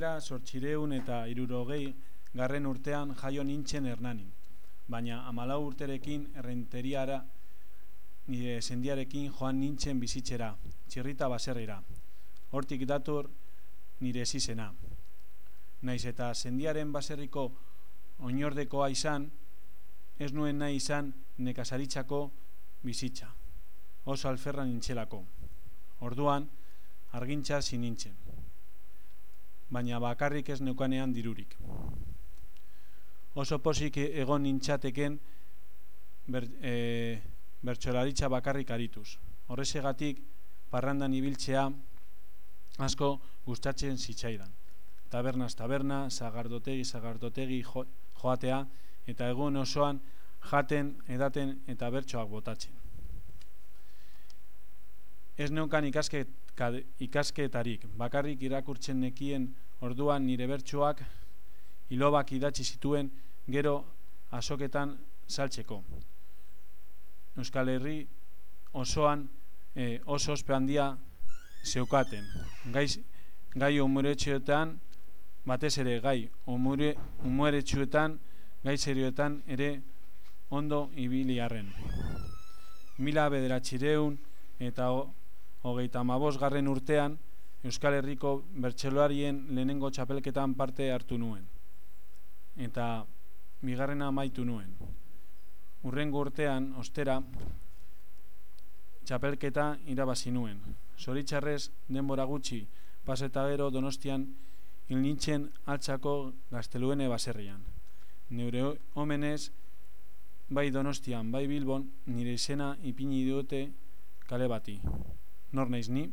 Mila sortxireun eta irurogei garren urtean jaio nintzen hernanin, baina amalau urterekin errenteriara nire sendiarekin joan nintzen bizitzera, txirrita baserrira. Hortik dator nire zizena. Naiz eta sendiaren baserriko oinordekoa izan, ez nuen nahi izan nekazaritzako bizitza. Oso alferra nintzelako. Orduan, argintza sinintzen. Baina bakarrik ez neukanean dirurik. Oso posik egon nintzateken ber, e, bertxolaritza bakarrik arituz. Horrezegatik, parrandan ibiltzea asko gustatzen zitzaidan. Tabernaz taberna, zagardotegi, zagardotegi joatea, eta egun osoan jaten, edaten eta bertsoak botatzen. Ez neukan ikasket, ikasketarik, bakarrik irakurtzen nekien orduan nire bertsoak ilobak idatzi zituen gero asoketan saltzeko. Euskal Herri osoan e, oso ospe handia zeukaten. Gai, gai umuretxoetan, batez ere gai umuretxoetan, gai serioetan ere ondo ibili arren. Mila bederatxireun eta hogeita mabos garren urtean, Euskal Herriko bertxeloarien lehenengo txapelketan parte hartu nuen. Eta bigarrena amaitu nuen urrengo urtean, ostera, txapelketa irabazi nuen. Zoritxarrez, denbora gutxi, paseta gero donostian hil nintzen altzako gazteluene baserrian. Neure omenez, bai donostian, bai bilbon, nire izena ipini diote kale bati. Nor ni?